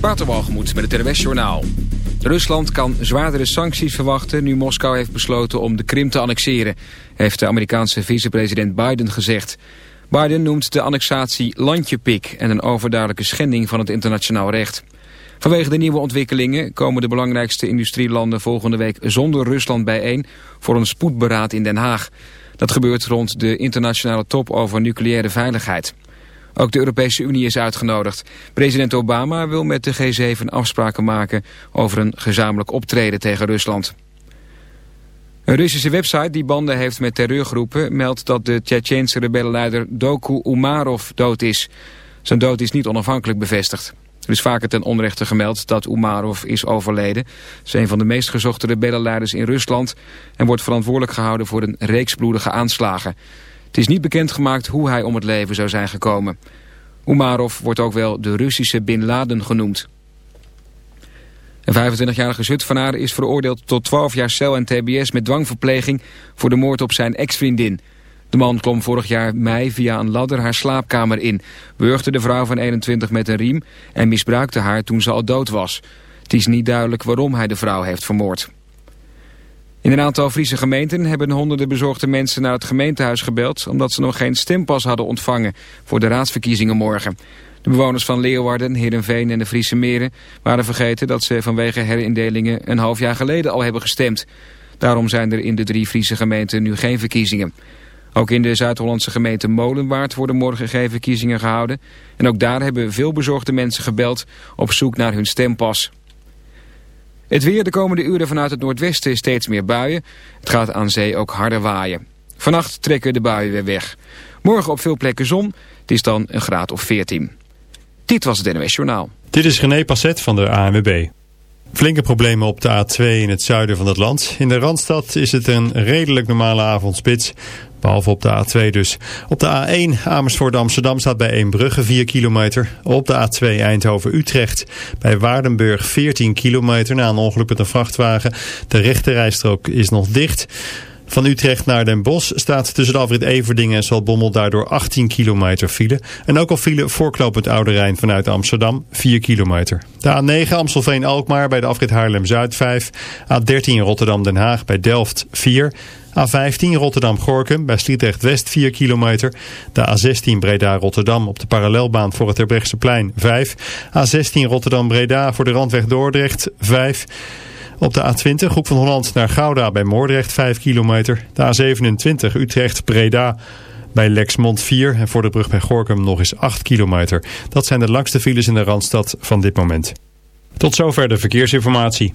Waterwalgemoed met het RWS Journaal. Rusland kan zwaardere sancties verwachten nu Moskou heeft besloten om de Krim te annexeren, heeft de Amerikaanse vicepresident Biden gezegd. Biden noemt de annexatie landjepik en een overduidelijke schending van het internationaal recht. Vanwege de nieuwe ontwikkelingen komen de belangrijkste industrielanden volgende week zonder Rusland bijeen voor een spoedberaad in Den Haag. Dat gebeurt rond de internationale top over nucleaire veiligheid. Ook de Europese Unie is uitgenodigd. President Obama wil met de G7 afspraken maken over een gezamenlijk optreden tegen Rusland. Een Russische website die banden heeft met terreurgroepen meldt dat de Tsjetsjense rebellenleider Doku Umarov dood is. Zijn dood is niet onafhankelijk bevestigd. Er is vaker ten onrechte gemeld dat Umarov is overleden. Hij is een van de meest gezochte rebellenleiders in Rusland... en wordt verantwoordelijk gehouden voor een reeks bloedige aanslagen. Het is niet bekendgemaakt hoe hij om het leven zou zijn gekomen. Umarov wordt ook wel de Russische Bin Laden genoemd. Een 25-jarige Zutphenaar is veroordeeld tot 12 jaar cel en tbs met dwangverpleging voor de moord op zijn ex-vriendin. De man klom vorig jaar mei via een ladder haar slaapkamer in, wurgde de vrouw van 21 met een riem en misbruikte haar toen ze al dood was. Het is niet duidelijk waarom hij de vrouw heeft vermoord. In een aantal Friese gemeenten hebben honderden bezorgde mensen naar het gemeentehuis gebeld... omdat ze nog geen stempas hadden ontvangen voor de raadsverkiezingen morgen. De bewoners van Leeuwarden, Heerenveen en de Friese Meren waren vergeten... dat ze vanwege herindelingen een half jaar geleden al hebben gestemd. Daarom zijn er in de drie Friese gemeenten nu geen verkiezingen. Ook in de Zuid-Hollandse gemeente Molenwaard worden morgen geen verkiezingen gehouden. En ook daar hebben veel bezorgde mensen gebeld op zoek naar hun stempas. Het weer de komende uren vanuit het noordwesten steeds meer buien. Het gaat aan zee ook harder waaien. Vannacht trekken de buien weer weg. Morgen op veel plekken zon. Het is dan een graad of 14. Dit was het NOS Journaal. Dit is René Passet van de ANWB. Flinke problemen op de A2 in het zuiden van het land. In de Randstad is het een redelijk normale avondspits. Behalve op de A2 dus. Op de A1 Amersfoort Amsterdam staat bij Eembrugge 4 kilometer. Op de A2 Eindhoven Utrecht bij Waardenburg 14 kilometer na een ongeluk met een vrachtwagen. De rechterrijstrook is nog dicht. Van Utrecht naar Den Bosch staat tussen de afrit Everdingen en Zaltbommel daardoor 18 kilometer file. En ook al file voorklopend Oude Rijn vanuit Amsterdam 4 kilometer. De A9 Amstelveen-Alkmaar bij de afrit Haarlem-Zuid 5. A13 Rotterdam-Den Haag bij Delft 4. A15 Rotterdam-Gorkum bij Sliedrecht-West 4 kilometer. De A16 Breda-Rotterdam op de parallelbaan voor het plein 5. A16 Rotterdam-Breda voor de randweg Dordrecht 5. Op de A20 Hoek van Holland naar Gouda bij Moordrecht 5 kilometer. De A27 Utrecht-Breda bij Lexmond 4 en voor de brug bij Gorkum nog eens 8 kilometer. Dat zijn de langste files in de Randstad van dit moment. Tot zover de verkeersinformatie.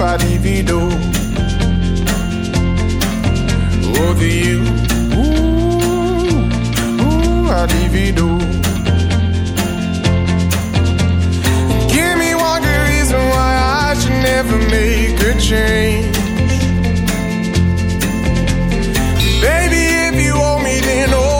Ooh, you, ooh, I divido. Over oh, you, ooh, ooh, I divido. Give me one good reason why I should never make a change. Baby, if you owe me, then all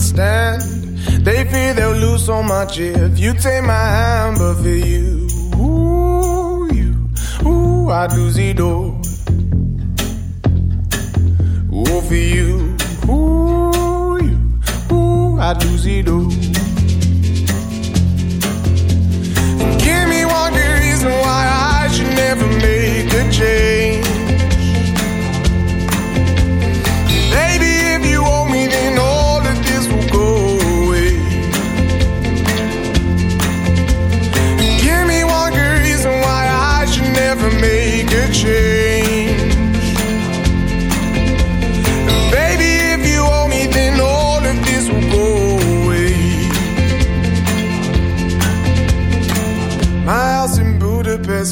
They fear they'll lose so much if you take my hand, but for you, ooh, you, ooh, I'd lose it all. Ooh, for you, ooh, you, ooh, I'd lose it all.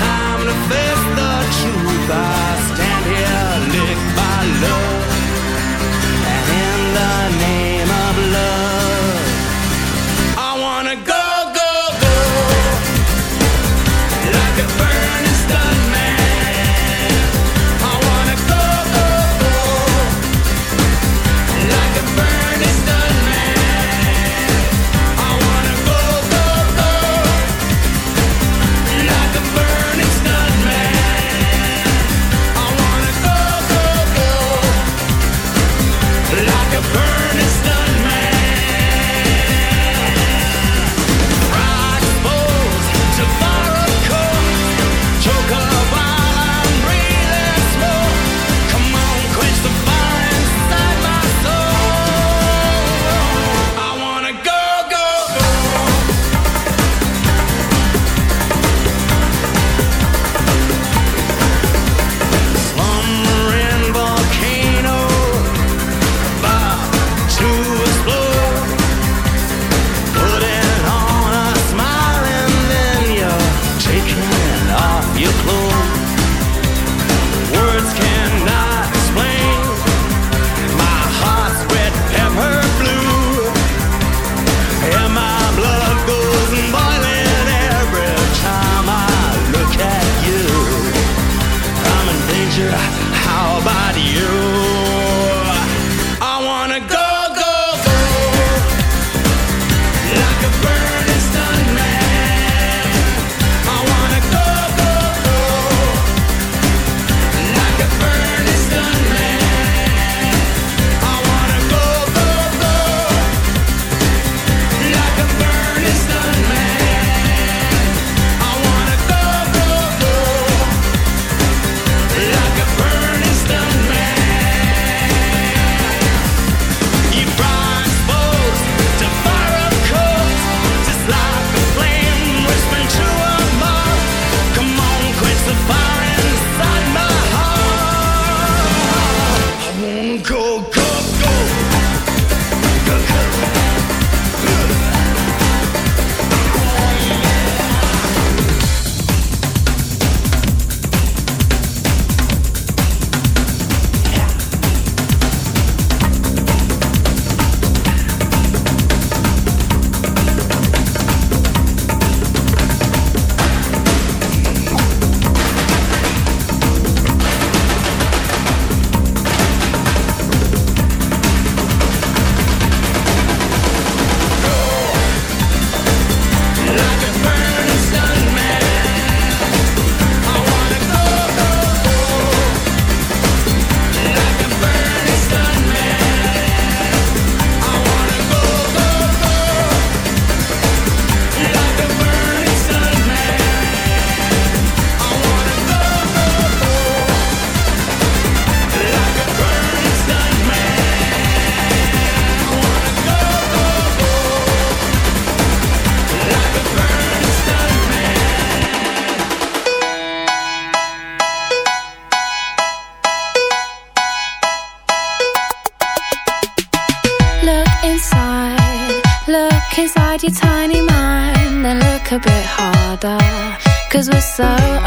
time to face the truth. I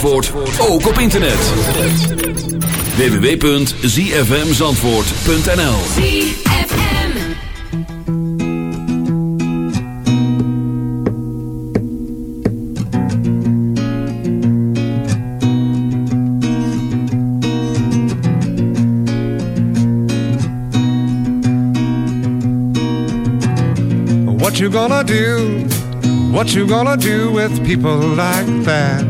Zandvoort, ook op internet. www.zfmzandvoort.nl ZFM. What you gonna do? What you gonna do with people like that?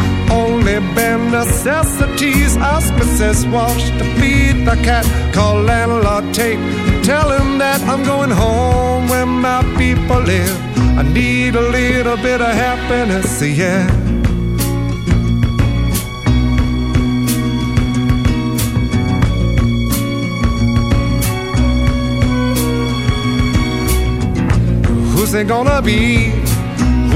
Only bare necessities. Ask Mrs. Walsh to feed the cat. Call landlord Tate. Tell him that I'm going home where my people live. I need a little bit of happiness, yeah. Who's it gonna be?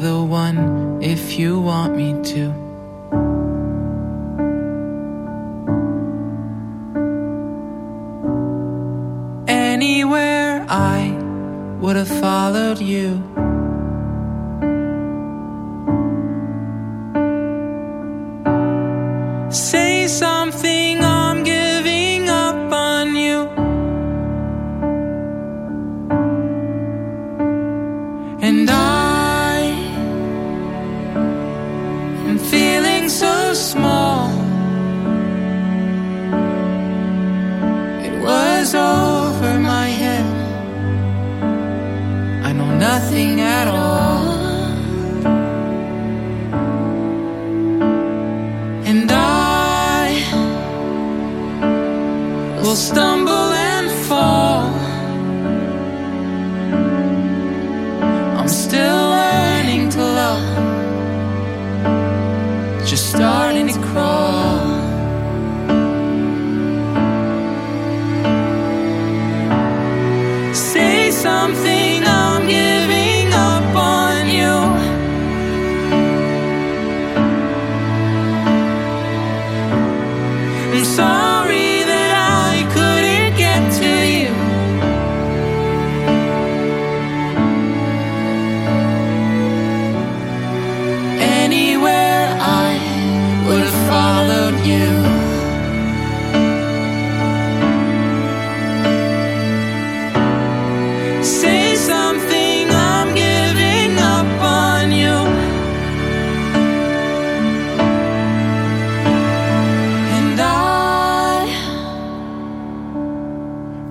the one if you want me to. Anywhere I would have followed you.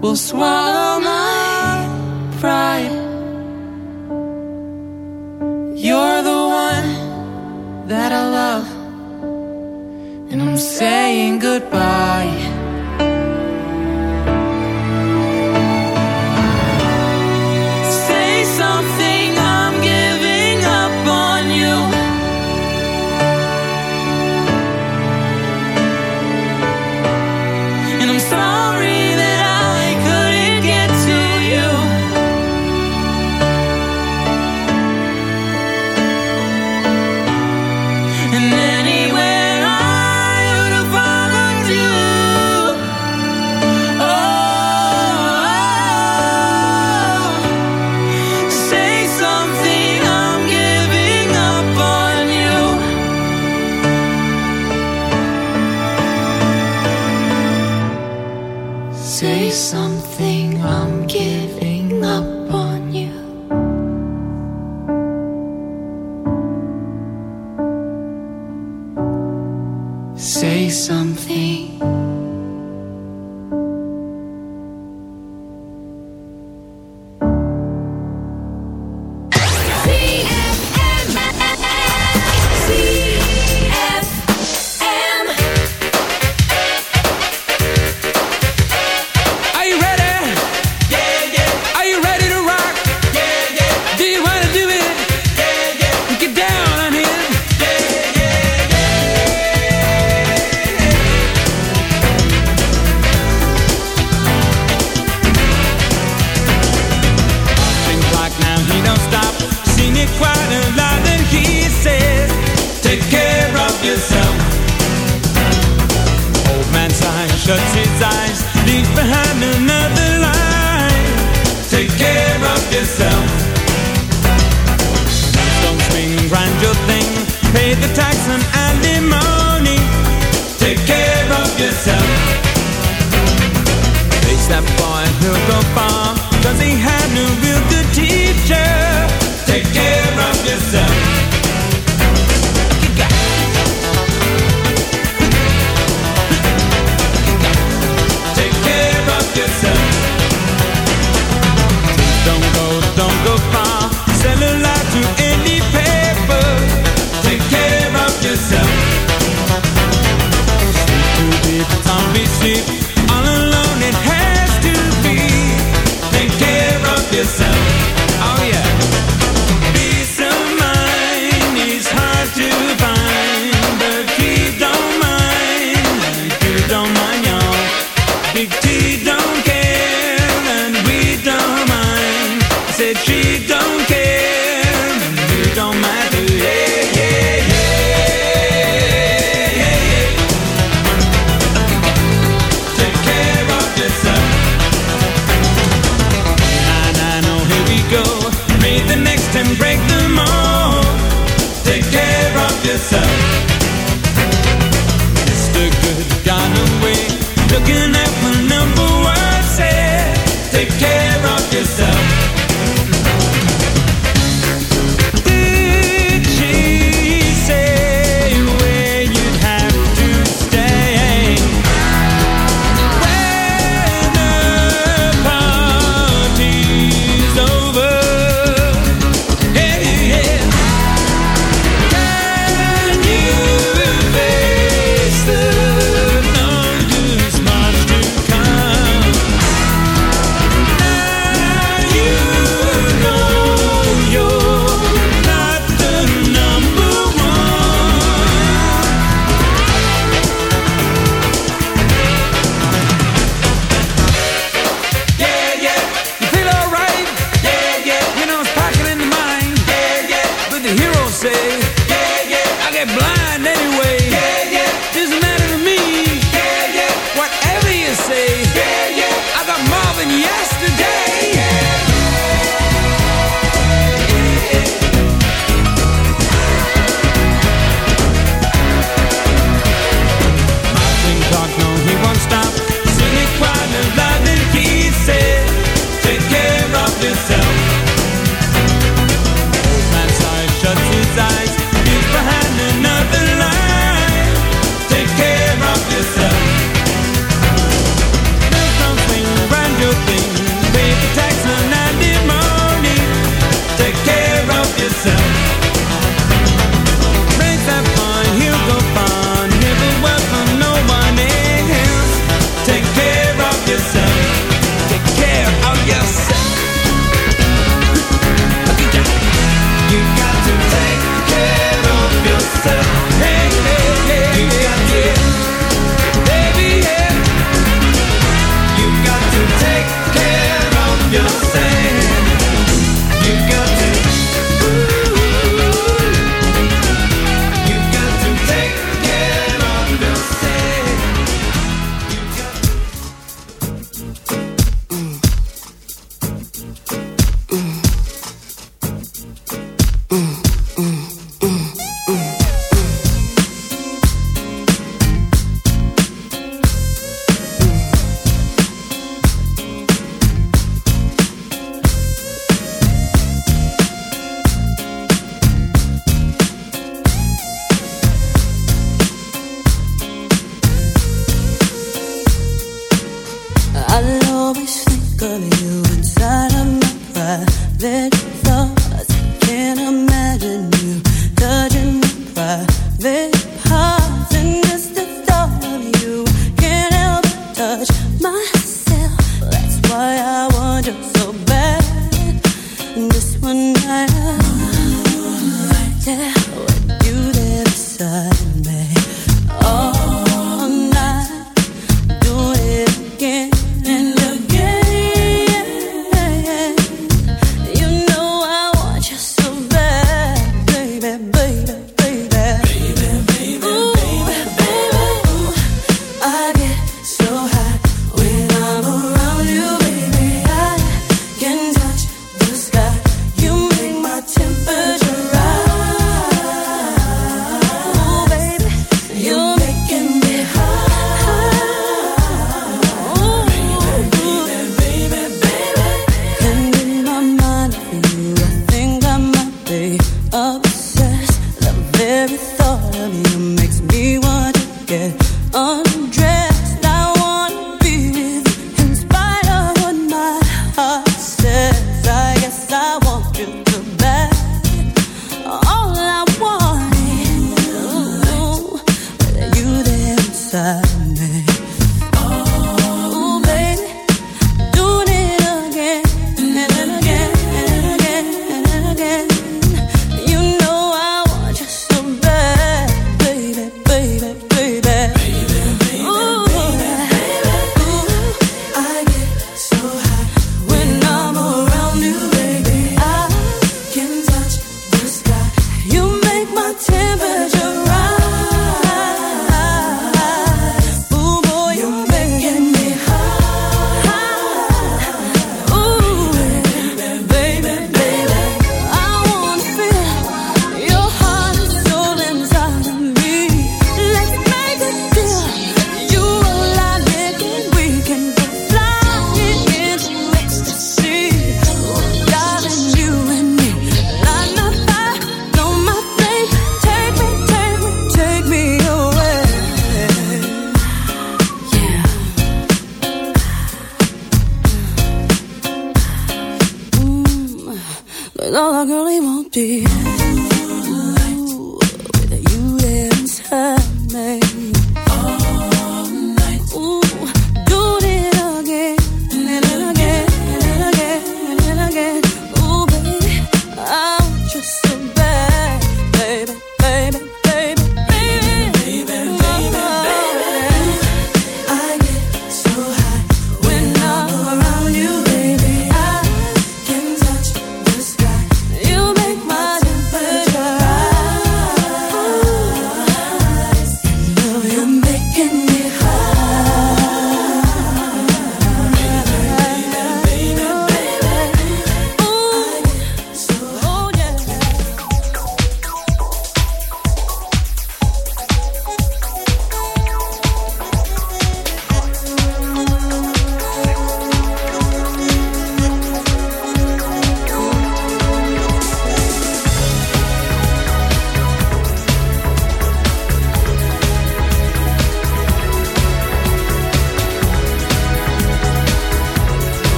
will swallow my pride. You're the one that I love, and I'm saying goodbye. shut it be